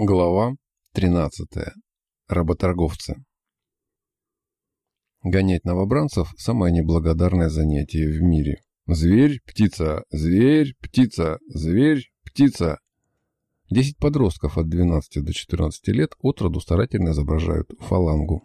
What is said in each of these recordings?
Глава 13. Работорговцы. Гонять новобранцев – самое неблагодарное занятие в мире. Зверь, птица, зверь, птица, зверь, птица. Десять подростков от 12 до 14 лет от роду старательно изображают фалангу.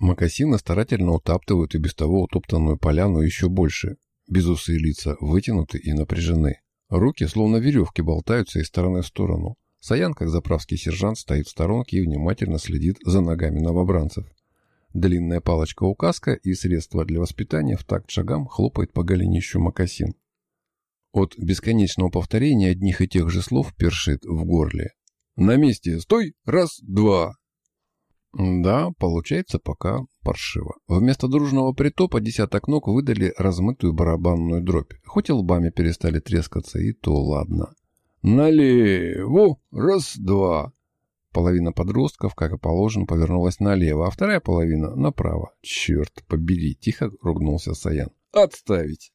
Макасины старательно утаптывают и без того утоптанную поляну еще больше. Безусые лица вытянуты и напряжены. Руки, словно веревки, болтаются из стороны в сторону. Саян, как заправский сержант, стоит в сторонке и внимательно следит за ногами новобранцев. Длинная палочка-указка и средство для воспитания в такт шагам хлопает по голенищу мокасин. От бесконечного повторения одних и тех же слов першит в горле. «На месте! Стой! Раз, два!» Да, получается пока паршиво. Вместо дружного притопа десяток ног выдали размытую барабанную дробь. Хоть и лбами перестали трескаться, и то ладно. «Налево! Раз-два!» Половина подростков, как и положено, повернулась налево, а вторая половина направо. «Черт побери!» — тихо ругнулся Саян. «Отставить!»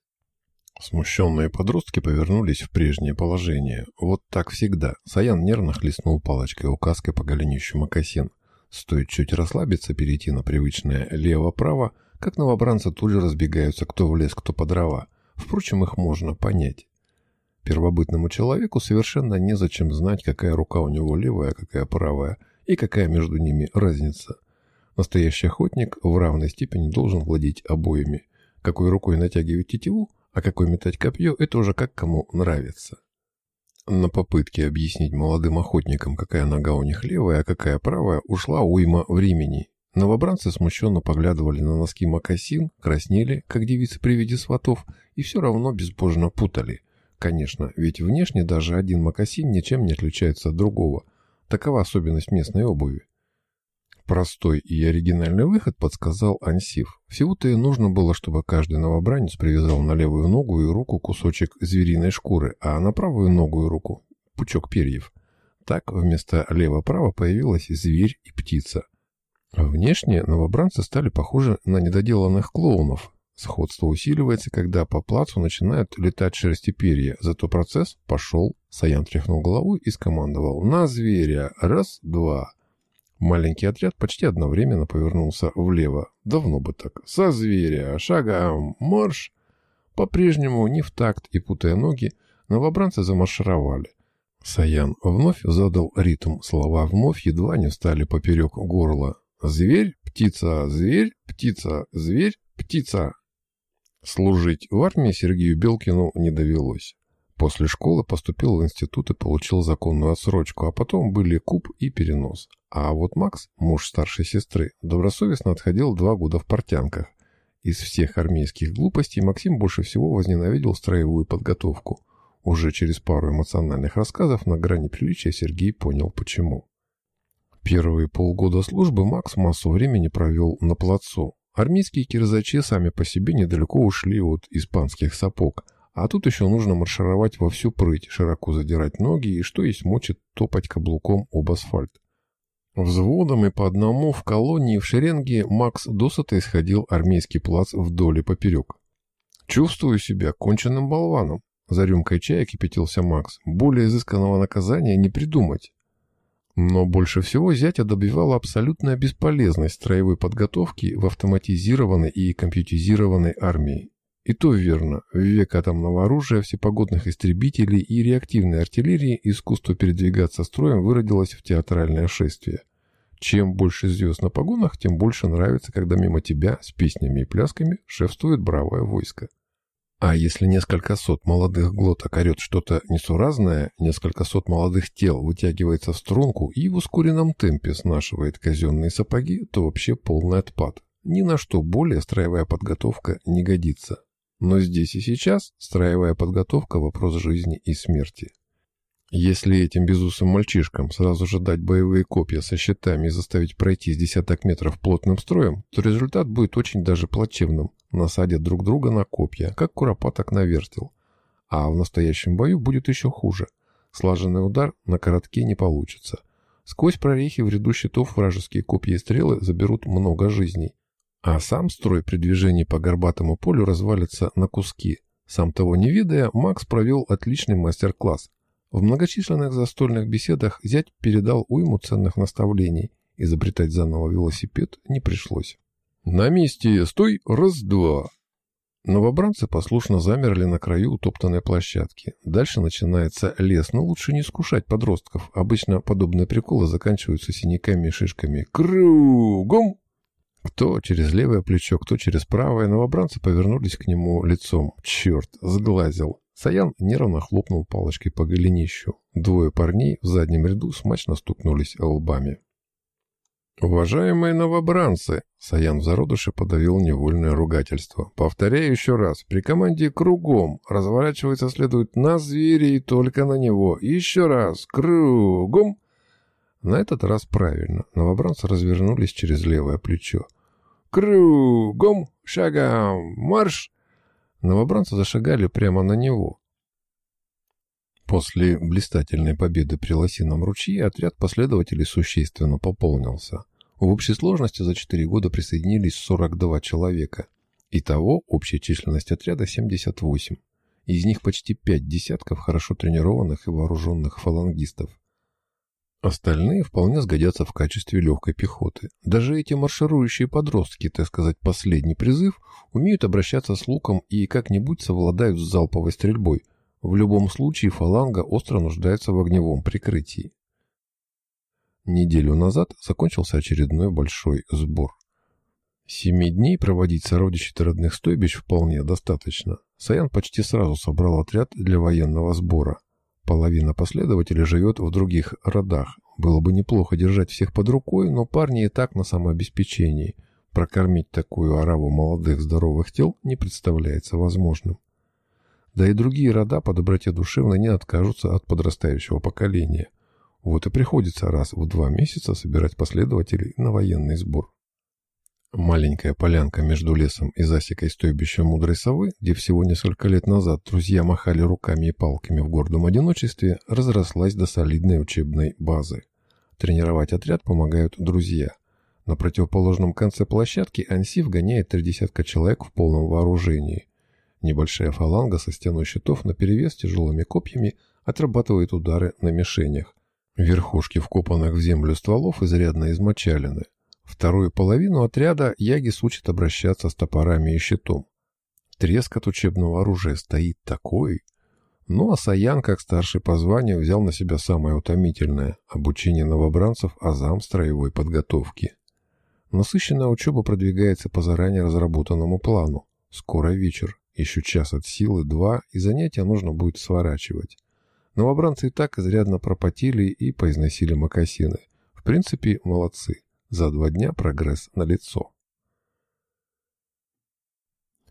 Смущенные подростки повернулись в прежнее положение. Вот так всегда. Саян нервно хлестнул палочкой указкой по голенищу Макасин. Стоит чуть расслабиться, перейти на привычное лево-право, как новобранцы тут же разбегаются кто в лес, кто по дрова. Впрочем, их можно понять. Первобытному человеку совершенно незачем знать, какая рука у него левая, а какая правая, и какая между ними разница. Настоящий охотник в равной степени должен владеть обоими. Какой рукой натягивать тетиву, а какой метать копье – это уже как кому нравится. На попытке объяснить молодым охотникам, какая нога у них левая, а какая правая, ушла уйма времени. Новобранцы смущенно поглядывали на носки мокасин, краснели, как девицы при виде сватов, и все равно безбожно путали. Конечно, ведь внешне даже один мокасин ничем не отличается от другого. Такова особенность местной обуви. Простой и оригинальный выход подсказал Ансиф. Всего-то и нужно было, чтобы каждый новобранец привязал на левую ногу и руку кусочек звериной шкуры, а на правую ногу и руку – пучок перьев. Так вместо лево-право появилась зверь и птица. Внешне новобранцы стали похожи на недоделанных клоунов, Сходство усиливается, когда по плацу начинают летать шерсти перья. Зато процесс пошел. Саян тряхнул головой и скомандовал. «На зверя! Раз, два!» Маленький отряд почти одновременно повернулся влево. Давно бы так. «Со зверя! Шагом! Марш!» По-прежнему, не в такт и путая ноги, новобранцы замаршировали. Саян вновь задал ритм. Слова вновь едва не встали поперек горла. «Зверь, птица, зверь, птица, зверь, птица!» Служить в армии Сергею Белкину не довелось. После школы поступил в институт и получил законную отсрочку, а потом были куб и перенос. А вот Макс, муж старшей сестры, добросовестно отходил два года в портянках. Из всех армейских глупостей Максим больше всего возненавидел строевую подготовку. Уже через пару эмоциональных рассказов на грани приличия Сергей понял почему. Первые полгода службы Макс массу времени провел на плацу, Армейские кирзачи сами по себе недалеко ушли от испанских сапог, а тут еще нужно маршировать во всю прыть, широко задирать ноги и, что есть мочит, топать каблуком об асфальт. Взводом и по одному в колонии в шеренге Макс досыта исходил армейский плац вдоль и поперек. «Чувствую себя конченным болваном», — за рюмкой чая кипятился Макс. «Более изысканного наказания не придумать». Но больше всего зятя добивала абсолютная бесполезность строевой подготовки в автоматизированной и компьютизированной армии. И то верно, в век атомного оружия, всепогодных истребителей и реактивной артиллерии искусство передвигаться строем выродилось в театральное шествие. Чем больше звезд на погонах, тем больше нравится, когда мимо тебя с песнями и плясками шефствует бравое войско. А если несколько сот молодых глоток орет что-то несуразное, несколько сот молодых тел вытягивается в струнку и в ускоренном темпе снашивает казенные сапоги, то вообще полный отпад. Ни на что более строевая подготовка не годится. Но здесь и сейчас строевая подготовка – вопрос жизни и смерти. Если этим безусым мальчишкам сразу же дать боевые копья со щитами и заставить пройти с десяток метров плотным строем, то результат будет очень даже плачевным. Насадят друг друга на копья, как куропаток на вертел. А в настоящем бою будет еще хуже. Слаженный удар на коротке не получится. Сквозь прорехи в ряду щитов вражеские копья и стрелы заберут много жизней. А сам строй при движении по горбатому полю развалится на куски. Сам того не видая, Макс провел отличный мастер-класс. В многочисленных застольных беседах зять передал уйму ценных наставлений. Изобретать заново велосипед не пришлось. «На месте! Стой! Раз-два!» Новобранцы послушно замерли на краю утоптанной площадки. Дальше начинается лес, но лучше не скушать подростков. Обычно подобные приколы заканчиваются синяками и шишками. Кругом! Кто через левое плечо, кто через правое, новобранцы повернулись к нему лицом. Черт, сглазил. Саян нервно хлопнул палочкой по голенищу. Двое парней в заднем ряду смачно стукнулись лбами. «Уважаемые новобранцы!» Саян в зародыше подавил невольное ругательство. «Повторяю еще раз. При команде кругом. Разворачиваться следует на зверя и только на него. Еще раз. Кругом!» На этот раз правильно. Новобранцы развернулись через левое плечо. «Кругом! Шагом! Марш!» Новобранцы зашагали прямо на него. После блистательной победы при Лосином ручье отряд последователей существенно пополнился. В общей сложности за 4 года присоединились 42 человека. Итого общая численность отряда 78. Из них почти 5 десятков хорошо тренированных и вооруженных фалангистов. Остальные вполне сгодятся в качестве легкой пехоты. Даже эти марширующие подростки, так сказать, последний призыв, умеют обращаться с луком и как-нибудь совладают с залповой стрельбой – в любом случае фаланга остро нуждается в огневом прикрытии. Неделю назад закончился очередной большой сбор. Семи дней проводить сородичей родных стойбищ вполне достаточно. Саян почти сразу собрал отряд для военного сбора. Половина последователей живет в других родах. Было бы неплохо держать всех под рукой, но парни и так на самообеспечении. Прокормить такую ораву молодых здоровых тел не представляется возможным. Да и другие рода по доброте душевно не откажутся от подрастающего поколения. Вот и приходится раз в два месяца собирать последователей на военный сбор. Маленькая полянка между лесом и засекой стойбища мудрой совы, где всего несколько лет назад друзья махали руками и палками в гордом одиночестве, разрослась до солидной учебной базы. Тренировать отряд помогают друзья. На противоположном конце площадки Ансив гоняет три десятка человек в полном вооружении. Небольшая фаланга со стеной щитов наперевес тяжелыми копьями отрабатывает удары на мишенях. Верхушки вкопанных в землю стволов изрядно измочалены. Вторую половину отряда Ягис учит обращаться с топорами и щитом. Треск от учебного оружия стоит такой. Ну а Саян, как старший по званию, взял на себя самое утомительное – обучение новобранцев азам строевой подготовки. Насыщенная учеба продвигается по заранее разработанному плану. Скоро вечер. Еще час от силы, два, и занятия нужно будет сворачивать. Новобранцы и так изрядно пропотели и поизносили мокасины. В принципе, молодцы. За два дня прогресс налицо.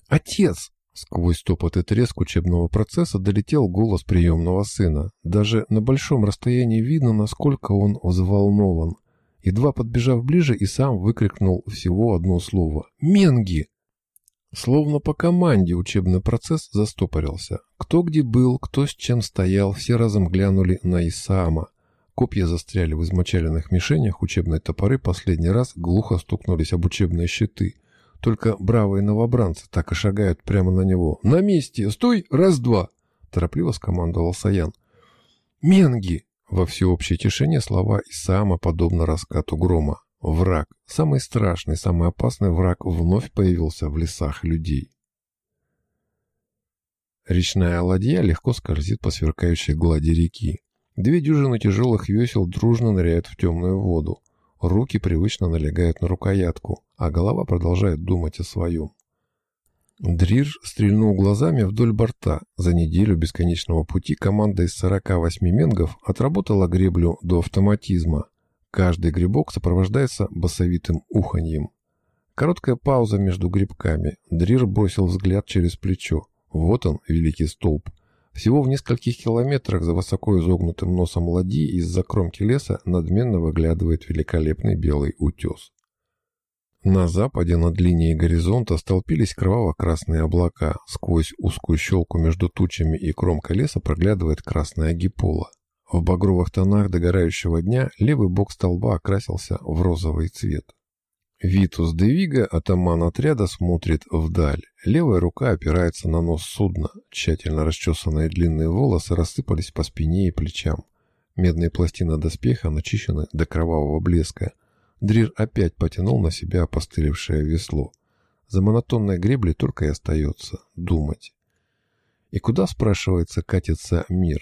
«Отец!» Сквозь топот и треск учебного процесса долетел голос приемного сына. Даже на большом расстоянии видно, насколько он взволнован. Едва подбежав ближе, и сам выкрикнул всего одно слово. «Менги!» Словно по команде учебный процесс застопорился. Кто где был, кто с чем стоял, все разом глянули на Исаама. Копья застряли в измочаленных мишенях, учебные топоры последний раз глухо стукнулись об учебные щиты. Только бравые новобранцы так и шагают прямо на него. «На месте! Стой! Раз-два!» – торопливо скомандовал Саян. «Менги!» – во всеобщей тишине слова Исаама подобно раскату грома. Враг, самый страшный, самый опасный враг вновь появился в лесах людей. Речная ладья легко скользит по сверкающей глади реки. Две дюжины тяжелых весел дружно ныряют в темную воду. Руки привычно налегают на рукоятку, а голова продолжает думать о своем. Дрир стрельнул глазами вдоль борта. За неделю бесконечного пути команда из 48 менгов отработала греблю до автоматизма. Каждый грибок сопровождается басовитым уханьем. Короткая пауза между грибками. Дрир бросил взгляд через плечо. Вот он, великий столб. Всего в нескольких километрах за высоко изогнутым носом ладьи из-за кромки леса надменно выглядывает великолепный белый утес. На западе над линией горизонта столпились кроваво-красные облака. Сквозь узкую щелку между тучами и кромкой леса проглядывает красная гипола. В багровых тонах догорающего дня левый бок столба окрасился в розовый цвет. Витус Девига, атаман отряда, смотрит вдаль. Левая рука опирается на нос судна. Тщательно расчесанные длинные волосы рассыпались по спине и плечам. Медные пластины доспеха начищены до кровавого блеска. Дрир опять потянул на себя опостылевшее весло. За монотонной греблей только и остается думать. И куда, спрашивается, катится мир?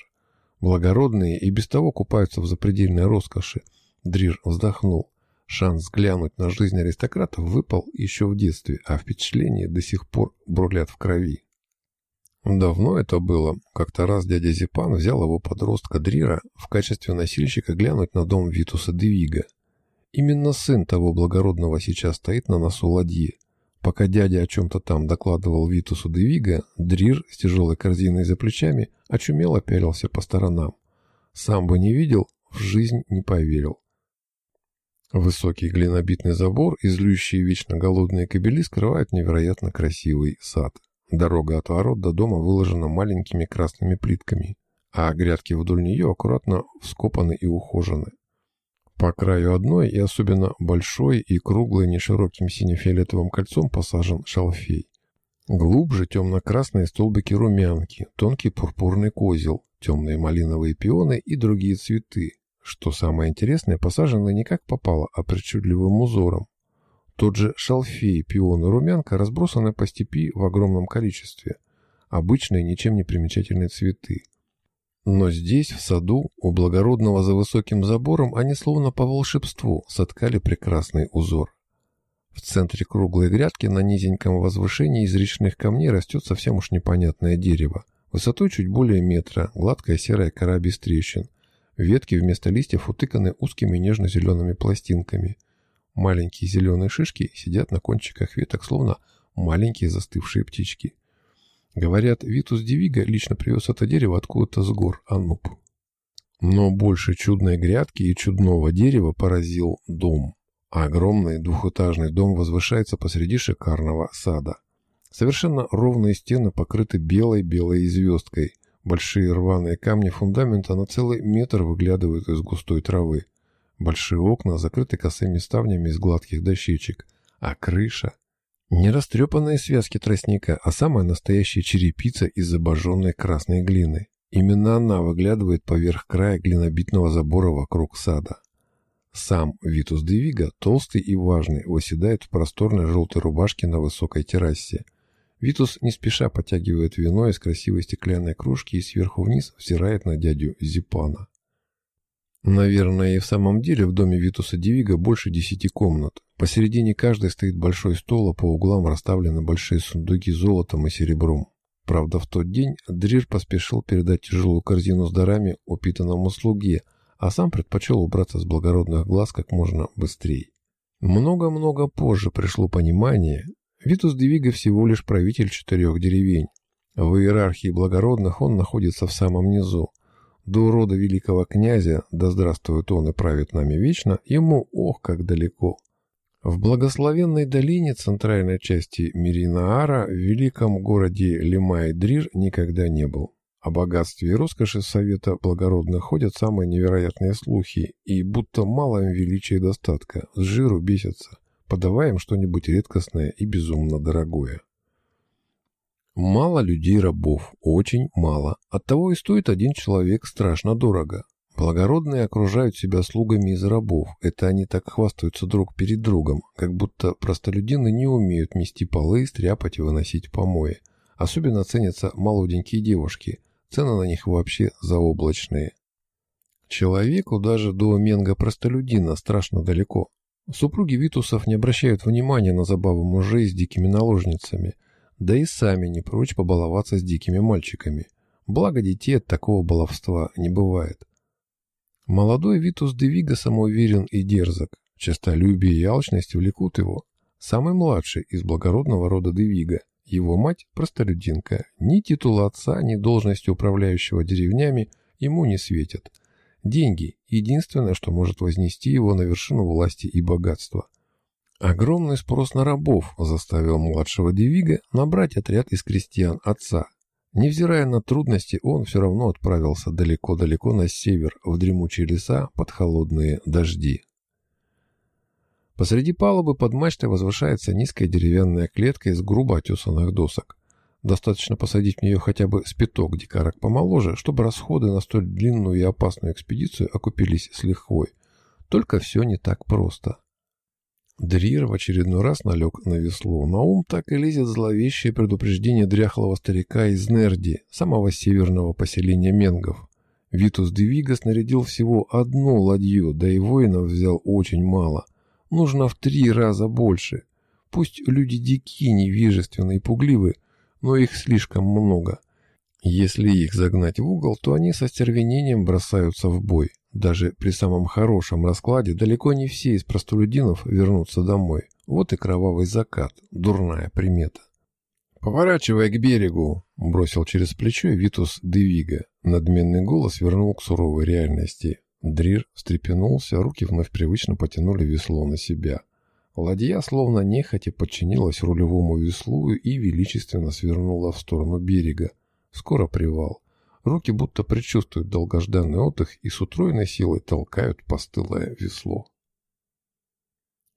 Благородные и без того купаются в запредельной роскоши. Дрир вздохнул. Шанс взглянуть на жизнь аристократов выпал еще в детстве, а впечатления до сих пор бурлят в крови. Давно это было. Как-то раз дядя Зипан взял его подростка Дрира в качестве носильщика глянуть на дом Витуса Девига. Именно сын того благородного сейчас стоит на носу ладьи. Пока дядя о чем-то там докладывал Витусу Девига, Дрир с тяжелой корзиной за плечами очумело пялился по сторонам. Сам бы не видел, в жизнь не поверил. Высокий глинобитный забор и злющие вечно голодные кобели скрывают невероятно красивый сад. Дорога от ворот до дома выложена маленькими красными плитками, а грядки вдоль нее аккуратно вскопаны и ухожены. По краю одной и особенно большой и круглой нешироким сине-фиолетовым кольцом посажен шалфей. Глубже темно-красные столбики румянки, тонкий пурпурный козел, темные малиновые пионы и другие цветы, что самое интересное, посажены не как попало, а причудливым узором. Тот же шалфей, пион и румянка разбросаны по степи в огромном количестве. Обычные, ничем не примечательные цветы. Но здесь, в саду, у благородного за высоким забором, они словно по волшебству соткали прекрасный узор. В центре круглой грядки на низеньком возвышении из речных камней растет совсем уж непонятное дерево. Высотой чуть более метра, гладкая серая кора без трещин, Ветки вместо листьев утыканы узкими нежно-зелеными пластинками. Маленькие зеленые шишки сидят на кончиках веток, словно маленькие застывшие птички. Говорят, Витус Девига лично привез это дерево откуда-то с гор Ануп. Но больше чудной грядки и чудного дерева поразил дом. Огромный двухэтажный дом возвышается посреди шикарного сада. Совершенно ровные стены покрыты белой-белой звездкой – Большие рваные камни фундамента на целый метр выглядывают из густой травы. Большие окна закрыты косыми ставнями из гладких дощечек. А крыша... Не растрепанные связки тростника, а самая настоящая черепица из обожженной красной глины. Именно она выглядывает поверх края глинобитного забора вокруг сада. Сам Витус Девига, толстый и важный, восседает в просторной желтой рубашке на высокой террасе. Витус не спеша потягивает вино из красивой стеклянной кружки и сверху вниз взирает на дядю Зипана. Наверное, и в самом деле в доме Витуса Девига больше десяти комнат. Посередине каждой стоит большой стол, а по углам расставлены большие сундуки золотом и серебром. Правда, в тот день Дрир поспешил передать тяжелую корзину с дарами упитанному слуге, а сам предпочел убраться с благородных глаз как можно быстрее. Много-много позже пришло понимание, Витус Девига всего лишь правитель четырех деревень. В иерархии благородных он находится в самом низу. До рода великого князя, да здравствует он и правит нами вечно, ему ох как далеко. В благословенной долине центральной части Миринаара в великом городе Лимай-Дрир никогда не был. О богатстве и роскоши Совета Благородных ходят самые невероятные слухи, и будто мало им величия и достатка, с жиру бесятся подавая им что-нибудь редкостное и безумно дорогое. Мало людей-рабов, очень мало. Оттого и стоит один человек страшно дорого. Благородные окружают себя слугами из рабов. Это они так хвастаются друг перед другом, как будто простолюдины не умеют мести полы, стряпать и выносить помои. Особенно ценятся молоденькие девушки. Цены на них вообще заоблачные. Человеку даже до менга-простолюдина страшно далеко. Супруги Витусов не обращают внимания на забаву мужей с дикими наложницами, да и сами не прочь побаловаться с дикими мальчиками. Благо детей от такого баловства не бывает. Молодой Витус Девига самоуверен и дерзок. Честолюбие и алчность влекут его. Самый младший из благородного рода Девига. Его мать – простолюдинка. Ни титула отца, ни должности управляющего деревнями ему не светят – Деньги – единственное, что может вознести его на вершину власти и богатства. Огромный спрос на рабов заставил младшего Девига набрать отряд из крестьян отца. Невзирая на трудности, он все равно отправился далеко-далеко на север, в дремучие леса под холодные дожди. Посреди палубы под мачтой возвышается низкая деревянная клетка из грубо отесанных досок. Достаточно посадить в нее хотя бы спиток дикарок помоложе, чтобы расходы на столь длинную и опасную экспедицию окупились с лихвой. Только все не так просто. Дрир в очередной раз налег на весло. На ум так и лезет зловещее предупреждение дряхлого старика из Нерди, самого северного поселения Менгов. Витус Девига снарядил всего одну ладью, да и воинов взял очень мало. Нужно в три раза больше. Пусть люди дикие, невежественные и пугливы, но их слишком много. Если их загнать в угол, то они со стервенением бросаются в бой. Даже при самом хорошем раскладе далеко не все из простолюдинов вернутся домой. Вот и кровавый закат, дурная примета. «Поворачивай к берегу!» — бросил через плечо Витус Девига. Надменный голос вернул к суровой реальности. Дрир встрепенулся, руки вновь привычно потянули весло на себя. Ладья словно нехотя подчинилась рулевому веслу и величественно свернула в сторону берега. Скоро привал. Руки будто предчувствуют долгожданный отдых и с утроенной силой толкают постылое весло.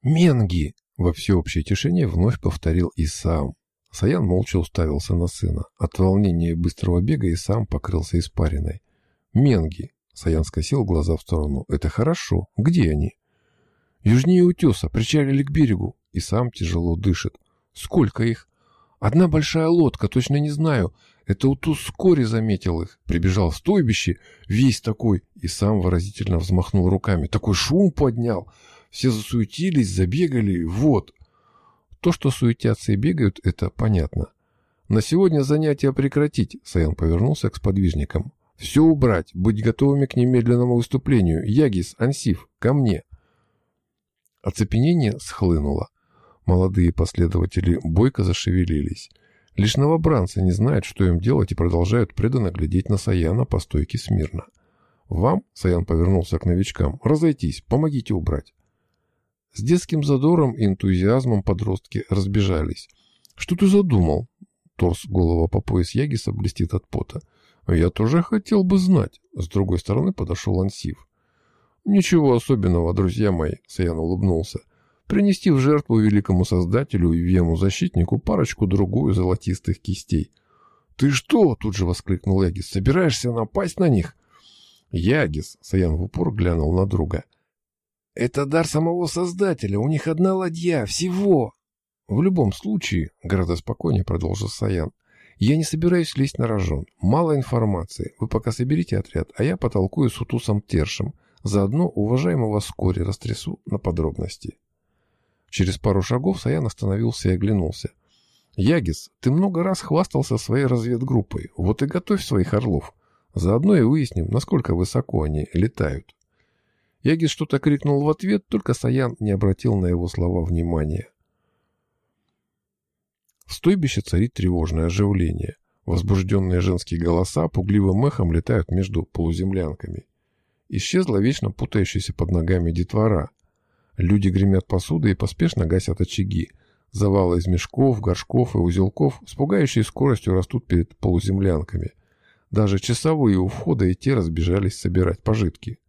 «Менги!» — во всеобщей тишине вновь повторил и сам. Саян молча уставился на сына. От волнения и быстрого бега и сам покрылся испариной. «Менги!» — Саян скосил глаза в сторону. «Это хорошо. Где они?» «Южнее утеса. Причалили к берегу». И сам тяжело дышит. «Сколько их?» «Одна большая лодка. Точно не знаю. Это Утус вскоре заметил их, прибежал в стойбище, весь такой, и сам выразительно взмахнул руками. Такой шум поднял. Все засуетились, забегали, вот. То, что суетятся и бегают, это понятно. На сегодня занятия прекратить, Саян повернулся к сподвижникам. Все убрать, быть готовыми к немедленному выступлению. Ягис, Ансиф, ко мне. Оцепенение схлынуло. Молодые последователи бойко зашевелились. Лишь новобранцы не знают, что им делать и продолжают преданно глядеть на Саяна по стойке смирно. «Вам», — Саян повернулся к новичкам, — «разойтись, помогите убрать». С детским задором и энтузиазмом подростки разбежались. «Что ты задумал?» Торс голова по пояс Ягиса блестит от пота. «Я тоже хотел бы знать». С другой стороны подошел Ансив. «Ничего особенного, друзья мои», — Саян улыбнулся принести в жертву великому создателю и вему-защитнику парочку-другую золотистых кистей. «Ты что?» — тут же воскликнул Ягис. «Собираешься напасть на них?» «Ягис!» — Саян в упор глянул на друга. «Это дар самого создателя. У них одна ладья. Всего!» «В любом случае», — гораздо спокойнее продолжил Саян, «я не собираюсь лезть на рожон. Мало информации. Вы пока соберите отряд, а я потолкую с Утусом Тершем. Заодно уважаемого вскоре растрясу на подробности». Через пару шагов Саян остановился и оглянулся. «Ягис, ты много раз хвастался своей разведгруппой. Вот и готовь своих орлов. Заодно и выясним, насколько высоко они летают». Ягис что-то крикнул в ответ, только Саян не обратил на его слова внимания. В стойбище царит тревожное оживление. Возбужденные женские голоса пугливым эхом летают между полуземлянками. Исчезла вечно путающаяся под ногами детвора. Люди гремят посудой и поспешно гасят очаги. Завалы из мешков, горшков и узелков с пугающей скоростью растут перед полуземлянками. Даже часовые у входа и те разбежались собирать пожитки.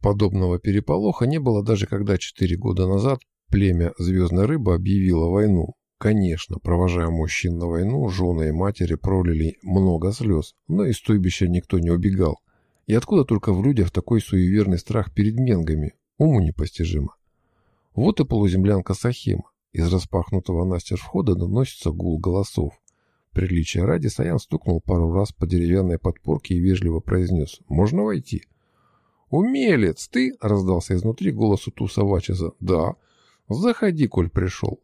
Подобного переполоха не было даже когда четыре года назад племя «Звездная рыба» объявило войну. Конечно, провожая мужчин на войну, жены и матери пролили много слез, но из стойбища никто не убегал. И откуда только в людях такой суеверный страх перед менгами, Уму непостижимо. Вот и полуземлянка Сахима. Из распахнутого настежь входа доносится гул голосов. Приличия ради Саян стукнул пару раз по деревянной подпорке и вежливо произнес «Можно войти?» «Умелец, ты?» — раздался изнутри голос у Туса Вачеза. «Да. Заходи, коль пришел».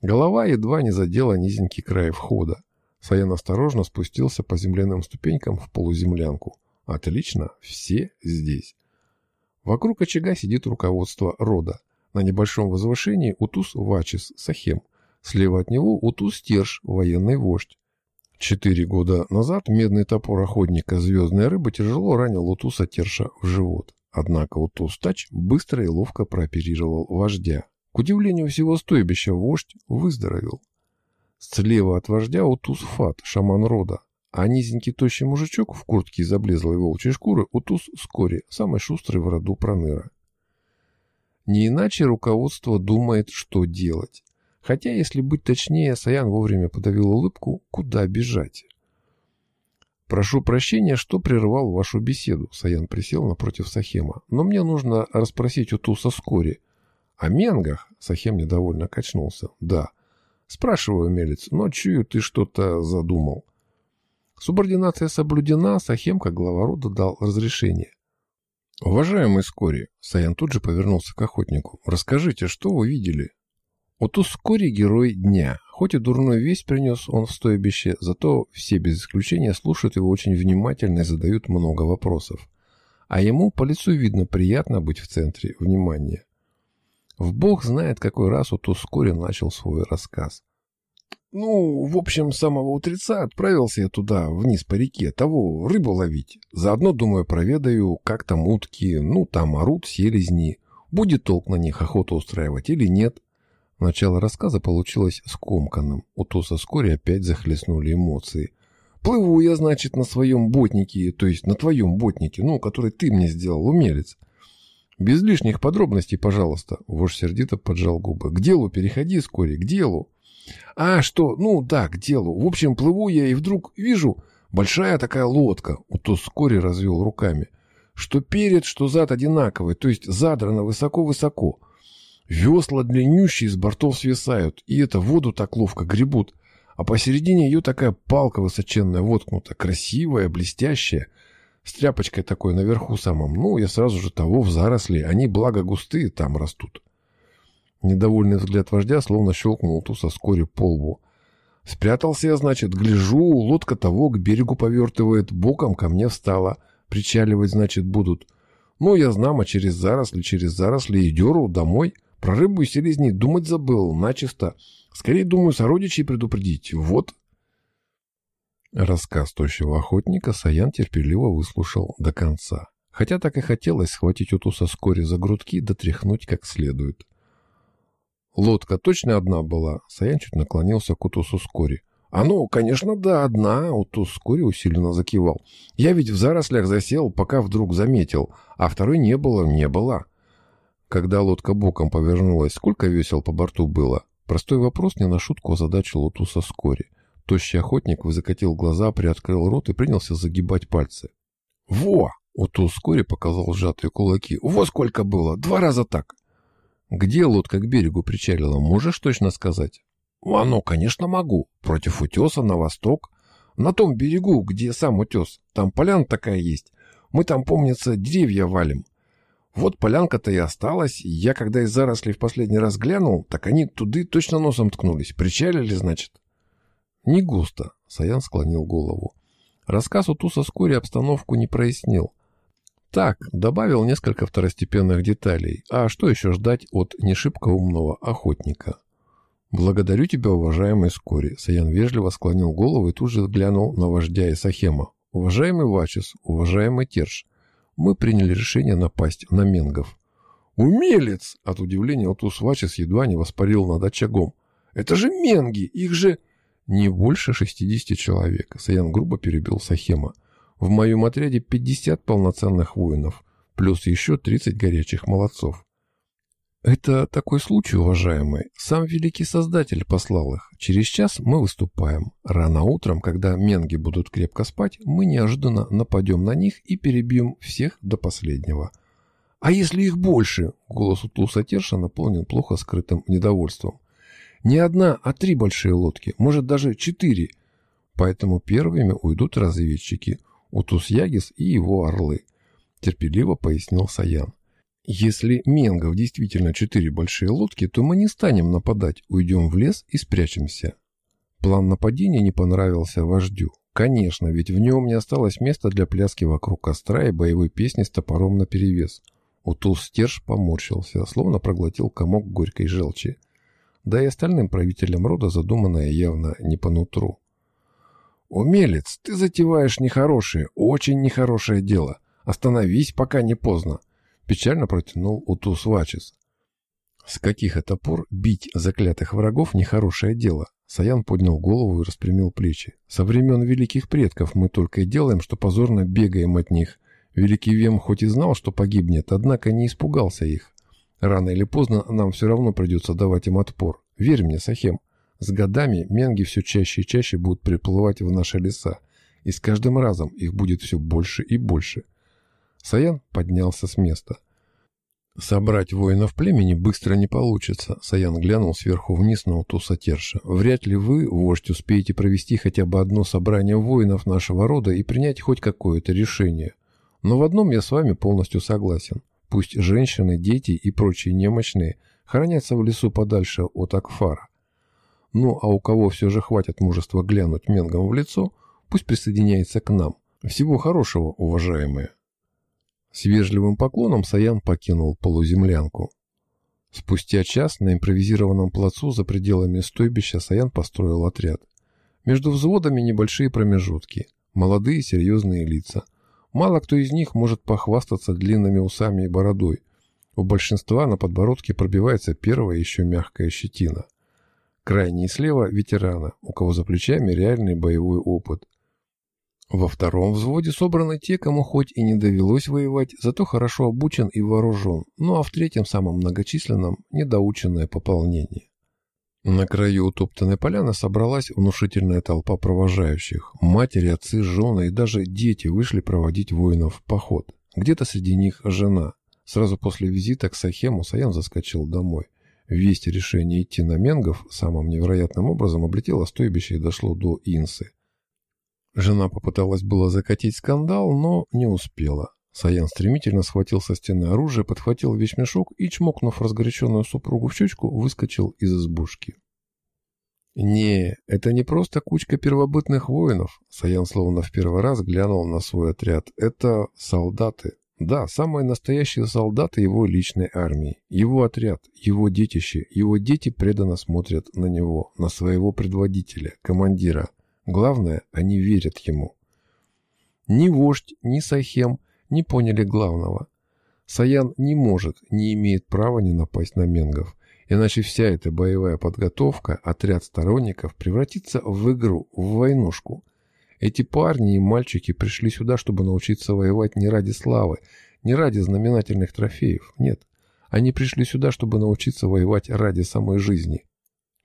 Голова едва не задела низенький край входа. Саян осторожно спустился по земляным ступенькам в полуземлянку. «Отлично, все здесь». Вокруг очага сидит руководство рода. На небольшом возвышении Утус Вачис Сахем. Слева от него Утус Терш, военный вождь. Четыре года назад медный топор охотника «Звездная рыба» тяжело ранил Утуса Терша в живот. Однако Утус Тач быстро и ловко прооперировал вождя. К удивлению всего стойбища, вождь выздоровел. Слева от вождя Утус Фат, шаман рода. А низенький тощий мужичок в куртке из облезлой волчьей шкуры утус вскоре, самый шустрый в роду проныра. Не иначе руководство думает, что делать. Хотя, если быть точнее, Саян вовремя подавил улыбку, куда бежать. «Прошу прощения, что прервал вашу беседу», — Саян присел напротив Сахема. «Но мне нужно расспросить у Туса Скори». «О Менгах?» — Сахем недовольно качнулся. «Да». «Спрашиваю, мелец, но чую, ты что-то задумал». Субординация соблюдена, Сахем, как глава рода, дал разрешение. «Уважаемый Скори», — Саян тут же повернулся к охотнику, — «расскажите, что вы видели?» Вот Ускори герой дня. Хоть и дурную весть принес он в стойбище, зато все без исключения слушают его очень внимательно и задают много вопросов. А ему по лицу видно приятно быть в центре внимания. В бог знает, какой раз вот Ускори начал свой рассказ. Ну, в общем, с самого утреца отправился я туда, вниз по реке, того, рыбу ловить. Заодно, думаю, проведаю, как там утки, ну, там орут селезни. Будет толк на них охоту устраивать или нет. Начало рассказа получилось скомканным. У Туса вскоре опять захлестнули эмоции. «Плыву я, значит, на своем ботнике, то есть на твоем ботнике, ну, который ты мне сделал, умелец. Без лишних подробностей, пожалуйста». Вождь сердито поджал губы. «К делу переходи вскоре, к делу». «А, что? Ну, да, к делу. В общем, плыву я и вдруг вижу большая такая лодка». Утус вскоре развел руками. «Что перед, что зад одинаковый, то есть задрано высоко-высоко». Весла длиннющие с бортов свисают, и это воду так ловко гребут. А посередине ее такая палка высоченная воткнута, красивая, блестящая, с тряпочкой такой наверху самом. Ну, я сразу же того в заросли, они, благо, густые там растут. Недовольный взгляд вождя словно щелкнул туса вскоре по лбу. Спрятался я, значит, гляжу, лодка того к берегу повертывает, боком ко мне встала. Причаливать, значит, будут. Ну, я знамо через заросли, через заросли и деру домой — про рыбу и селезни думать забыл, начисто. Скорее, думаю, сородичей предупредить. Вот. Рассказ тощего охотника Саян терпеливо выслушал до конца. Хотя так и хотелось схватить Утуса скоре за грудки да тряхнуть как следует. Лодка точно одна была. Саян чуть наклонился к Утусу скоре. «А ну, конечно, да, одна», — Утус вскоре усиленно закивал. «Я ведь в зарослях засел, пока вдруг заметил, а второй не было, не было». Когда лодка боком повернулась, сколько весел по борту было? Простой вопрос не на шутку озадачил Утуса вскоре. Тощий охотник закатил глаза, приоткрыл рот и принялся загибать пальцы. «Во!» — Утус вскоре показал сжатые кулаки. «Во сколько было! Два раза так!» «Где лодка к берегу причалила, можешь точно сказать?» «А ну, конечно, могу. Против утеса, на восток. На том берегу, где сам утес. Там поляна такая есть. Мы там, помнится, деревья валим. Вот полянка-то и осталась, я, когда из зарослей в последний раз глянул, так они туды точно носом ткнулись. Причалили, значит? Не густо, Саян склонил голову. Рассказ у Туса вскоре обстановку не прояснил. Так, добавил несколько второстепенных деталей. А что еще ждать от нешибко умного охотника? «Благодарю тебя, уважаемый Скори», — Саян вежливо склонил голову и тут же глянул на вождя Исахема. «Уважаемый Вачес, уважаемый Терш, мы приняли решение напасть на менгов. «Умелец!» — от удивления Отус Вачес едва не воспарил над очагом. «Это же менги! Их же...» «Не больше шестидесяти человек», — Саян грубо перебил Сахема. «В моем отряде пятьдесят полноценных воинов, плюс еще тридцать горячих молодцов. Это такой случай, уважаемый. Сам Великий Создатель послал их. Через час мы выступаем. Рано утром, когда менги будут крепко спать, мы неожиданно нападем на них и перебьем всех до последнего. А если их больше? Голос у Тлуса Терша наполнен плохо скрытым недовольством. Не одна, а три большие лодки, может даже четыре. Поэтому первыми уйдут разведчики, Утус Ягис и его орлы. Терпеливо пояснил Саян. Если Менгов действительно четыре большие лодки, то мы не станем нападать, уйдем в лес и спрячемся. План нападения не понравился вождю. Конечно, ведь в нем не осталось места для пляски вокруг костра и боевой песни с топором наперевес. Утус Стерж поморщился, словно проглотил комок горькой желчи. Да и остальным правителям рода задуманное явно не по нутру. «Умелец, ты затеваешь нехорошее, очень нехорошее дело. Остановись, пока не поздно. Печально протянул Утус Вачис. С каких это пор бить заклятых врагов нехорошее дело? Саян поднял голову и распрямил плечи. Со времен великих предков мы только и делаем, что позорно бегаем от них. Великий Вем хоть и знал, что погибнет, однако не испугался их. Рано или поздно нам все равно придется давать им отпор. Верь мне, Сахем, с годами менги все чаще и чаще будут приплывать в наши леса, и с каждым разом их будет все больше и больше. Саян поднялся с места. Собрать воинов племени быстро не получится. Саян глянул сверху вниз на Утуса Терша. Вряд ли вы, вождь, успеете провести хотя бы одно собрание воинов нашего рода и принять хоть какое-то решение. Но в одном я с вами полностью согласен. Пусть женщины, дети и прочие немощные хранятся в лесу подальше от Акфара. Ну, а у кого все же хватит мужества глянуть менгам в лицо, пусть присоединяется к нам. Всего хорошего, уважаемые. С вежливым поклоном Саян покинул полуземлянку. Спустя час на импровизированном плацу за пределами стойбища Саян построил отряд. Между взводами небольшие промежутки, молодые серьезные лица. Мало кто из них может похвастаться длинными усами и бородой. У большинства на подбородке пробивается первая еще мягкая щетина. Крайние слева – ветераны, у кого за плечами реальный боевой опыт – во втором взводе собраны те, кому хоть и не довелось воевать, зато хорошо обучен и вооружен, ну а в третьем, самом многочисленном, недоученное пополнение. На краю утоптанной поляны собралась внушительная толпа провожающих. Матери, отцы, жены и даже дети вышли проводить воинов в поход. Где-то среди них жена. Сразу после визита к Сахему Саян заскочил домой. Весть решения идти на Менгов самым невероятным образом облетела стойбище и дошло до Инсы. Жена попыталась было закатить скандал, но не успела. Саян стремительно схватил со стены оружие, подхватил вещмешок и, чмокнув разгоряченную супругу в щечку, выскочил из избушки. «Не, это не просто кучка первобытных воинов», — Саян словно в первый раз глянул на свой отряд. «Это солдаты. Да, самые настоящие солдаты его личной армии. Его отряд, его детище, его дети преданно смотрят на него, на своего предводителя, командира, Главное, они верят ему. Ни вождь, ни Сайхем не поняли главного. Саян не может, не имеет права не напасть на менгов, иначе вся эта боевая подготовка, отряд сторонников превратится в игру, в войнушку. Эти парни и мальчики пришли сюда, чтобы научиться воевать не ради славы, не ради знаменательных трофеев, нет. Они пришли сюда, чтобы научиться воевать ради самой жизни.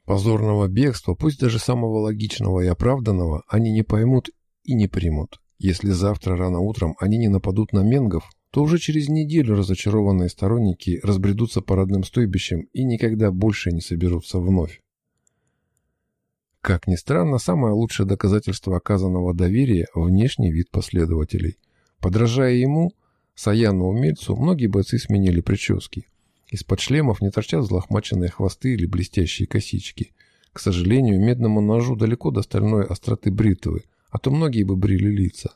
Позорного бегства, пусть даже самого логичного и оправданного, они не поймут и не примут. Если завтра рано утром они не нападут на менгов, то уже через неделю разочарованные сторонники разбредутся по родным стойбищам и никогда больше не соберутся вновь. Как ни странно, самое лучшее доказательство оказанного доверия – внешний вид последователей. Подражая ему, Саяну-умельцу, многие бойцы сменили прически. Из-под шлемов не торчат взлохмаченные хвосты или блестящие косички. К сожалению, медному ножу далеко до стальной остроты бритвы, а то многие бы брили лица.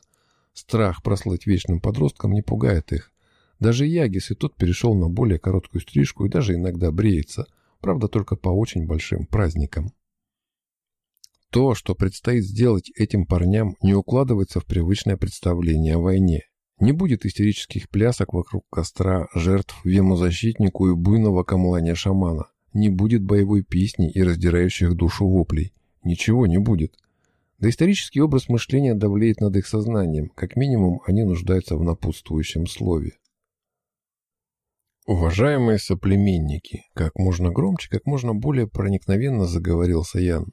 Страх прослыть вечным подросткам не пугает их. Даже Ягис и тот перешел на более короткую стрижку и даже иногда бреется, правда только по очень большим праздникам. То, что предстоит сделать этим парням, не укладывается в привычное представление о войне. Не будет истерических плясок вокруг костра, жертв вемозащитнику и буйного камлания шамана. Не будет боевой песни и раздирающих душу воплей. Ничего не будет. Доисторический образ мышления давлеет над их сознанием. Как минимум, они нуждаются в напутствующем слове. Уважаемые соплеменники, как можно громче, как можно более проникновенно заговорил Саян.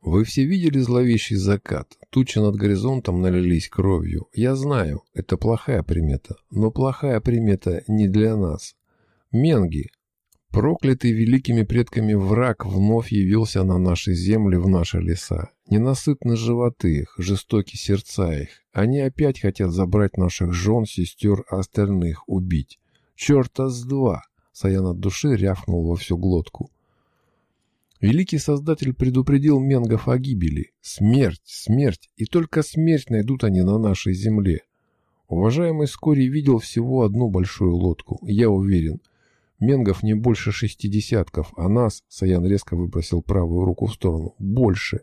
Вы все видели зловещий закат. Тучи над горизонтом налились кровью. Я знаю, это плохая примета. Но плохая примета не для нас. Менги, проклятый великими предками враг, вновь явился на наши земли, в наши леса. Ненасытны животы их, жестоки сердца их. Они опять хотят забрать наших жен, сестер, а остальных убить. Черта с два! Саян от души рявкнул во всю глотку. Великий Создатель предупредил менгов о гибели. Смерть, смерть, и только смерть найдут они на нашей земле. Уважаемый вскоре видел всего одну большую лодку, я уверен. Менгов не больше шести десятков, а нас, Саян резко выбросил правую руку в сторону, больше.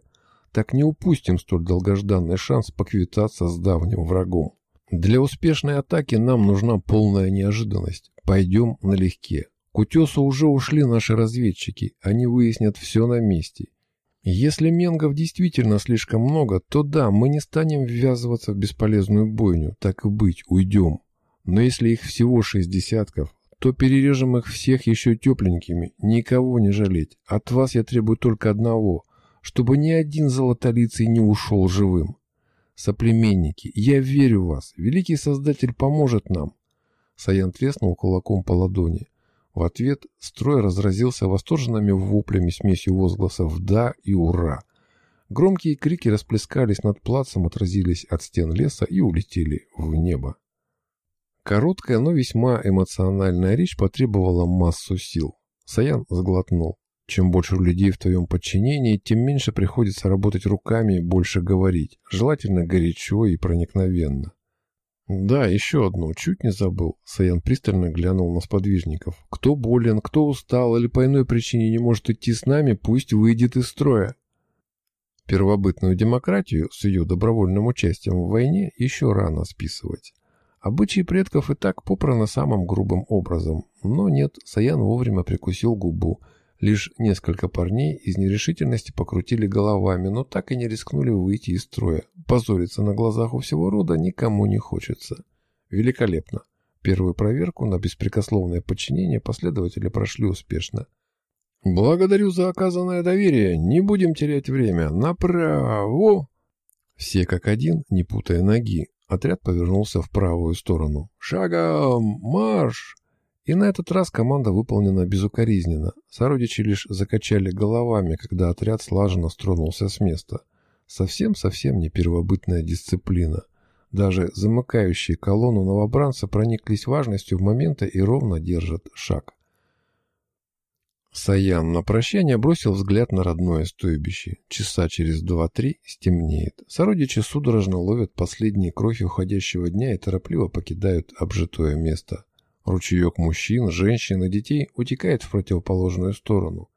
Так не упустим столь долгожданный шанс поквитаться с давним врагом. Для успешной атаки нам нужна полная неожиданность. Пойдем налегке. К утесу уже ушли наши разведчики, они выяснят все на месте. Если менгов действительно слишком много, то да, мы не станем ввязываться в бесполезную бойню, так и быть, уйдем. Но если их всего шесть десятков, то перережем их всех еще тепленькими, никого не жалеть. От вас я требую только одного, чтобы ни один золотолицый не ушел живым. Соплеменники, я верю в вас, великий Создатель поможет нам. Саян треснул кулаком по ладони. В ответ строй разразился восторженными воплями смесью возгласов «да» и «ура». Громкие крики расплескались над плацем, отразились от стен леса и улетели в небо. Короткая, но весьма эмоциональная речь потребовала массу сил. Саян сглотнул. Чем больше людей в твоем подчинении, тем меньше приходится работать руками и больше говорить, желательно горячо и проникновенно. Да, еще одно, чуть не забыл. Саян пристально глянул на сподвижников. Кто болен, кто устал или по иной причине не может идти с нами, пусть выйдет из строя. Первобытную демократию с ее добровольным участием в войне еще рано списывать. Обычаи предков и так попраны самым грубым образом. Но нет, Саян вовремя прикусил губу. Лишь несколько парней из нерешительности покрутили головами, но так и не рискнули выйти из строя. Позориться на глазах у всего рода никому не хочется. Великолепно. Первую проверку на беспрекословное подчинение последователи прошли успешно. «Благодарю за оказанное доверие. Не будем терять время. Направо!» Все как один, не путая ноги. Отряд повернулся в правую сторону. «Шагом! Марш!» И на этот раз команда выполнена безукоризненно. Сородичи лишь закачали головами, когда отряд слаженно стронулся с места. Совсем-совсем не первобытная дисциплина. Даже замыкающие колонну новобранца прониклись важностью в моменты и ровно держат шаг. Саян на прощание бросил взгляд на родное стойбище. Часа через два-три стемнеет. Сородичи судорожно ловят последние крохи уходящего дня и торопливо покидают обжитое место. Ручеек мужчин, женщин и детей утекает в противоположную сторону.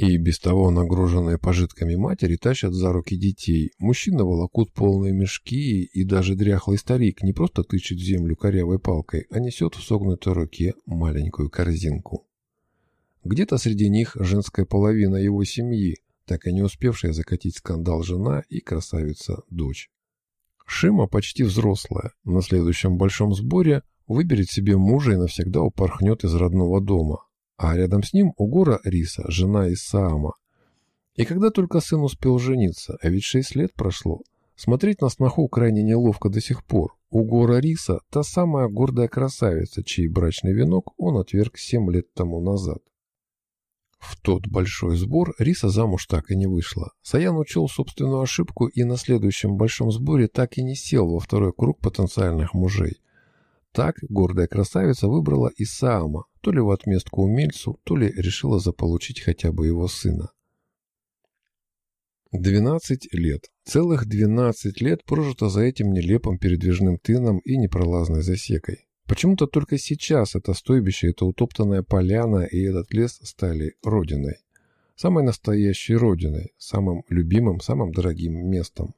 И без того нагруженные пожитками матери тащат за руки детей. Мужчины волокут полные мешки, и даже дряхлый старик не просто тычет в землю корявой палкой, а несет в согнутой руке маленькую корзинку. Где-то среди них женская половина его семьи, так и не успевшая закатить скандал жена и красавица-дочь. Шима почти взрослая, на следующем большом сборе выберет себе мужа и навсегда упорхнет из родного дома, а рядом с ним у Гора Риса, жена из Саама. И когда только сын успел жениться, а ведь шесть лет прошло, смотреть на сноху крайне неловко до сих пор. У Гора Риса та самая гордая красавица, чей брачный венок он отверг семь лет тому назад. В тот большой сбор Риса замуж так и не вышла. Саян учел собственную ошибку и на следующем большом сборе так и не сел во второй круг потенциальных мужей. Так гордая красавица выбрала Исаама, то ли в отместку умельцу, то ли решила заполучить хотя бы его сына. Двенадцать лет. Целых двенадцать лет прожито за этим нелепым передвижным тыном и непролазной засекой. Почему-то только сейчас это стойбище, эта утоптанная поляна и этот лес стали родиной. Самой настоящей родиной, самым любимым, самым дорогим местом.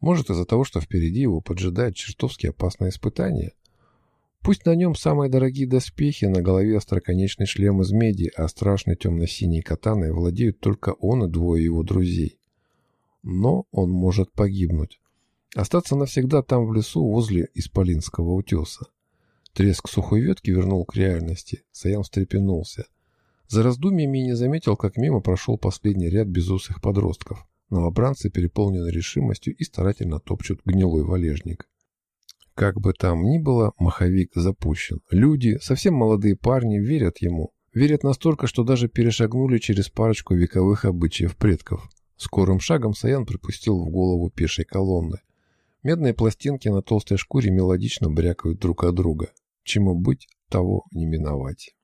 Может из-за того, что впереди его поджидает чертовски опасное испытание? Пусть на нем самые дорогие доспехи, на голове остроконечный шлем из меди, а страшной темно-синей катаной владеют только он и двое его друзей. Но он может погибнуть. Остаться навсегда там в лесу возле Исполинского утеса. Треск сухой ветки вернул к реальности. Саян встрепенулся. За раздумьями не заметил, как мимо прошел последний ряд безусых подростков. Новобранцы переполнены решимостью и старательно топчут гнилой валежник. Как бы там ни было, маховик запущен. Люди, совсем молодые парни, верят ему. Верят настолько, что даже перешагнули через парочку вековых обычаев предков. Скорым шагом Саян припустил в голову пешей колонны. Медные пластинки на толстой шкуре мелодично брякают друг от друга. Чему быть, того не миновать.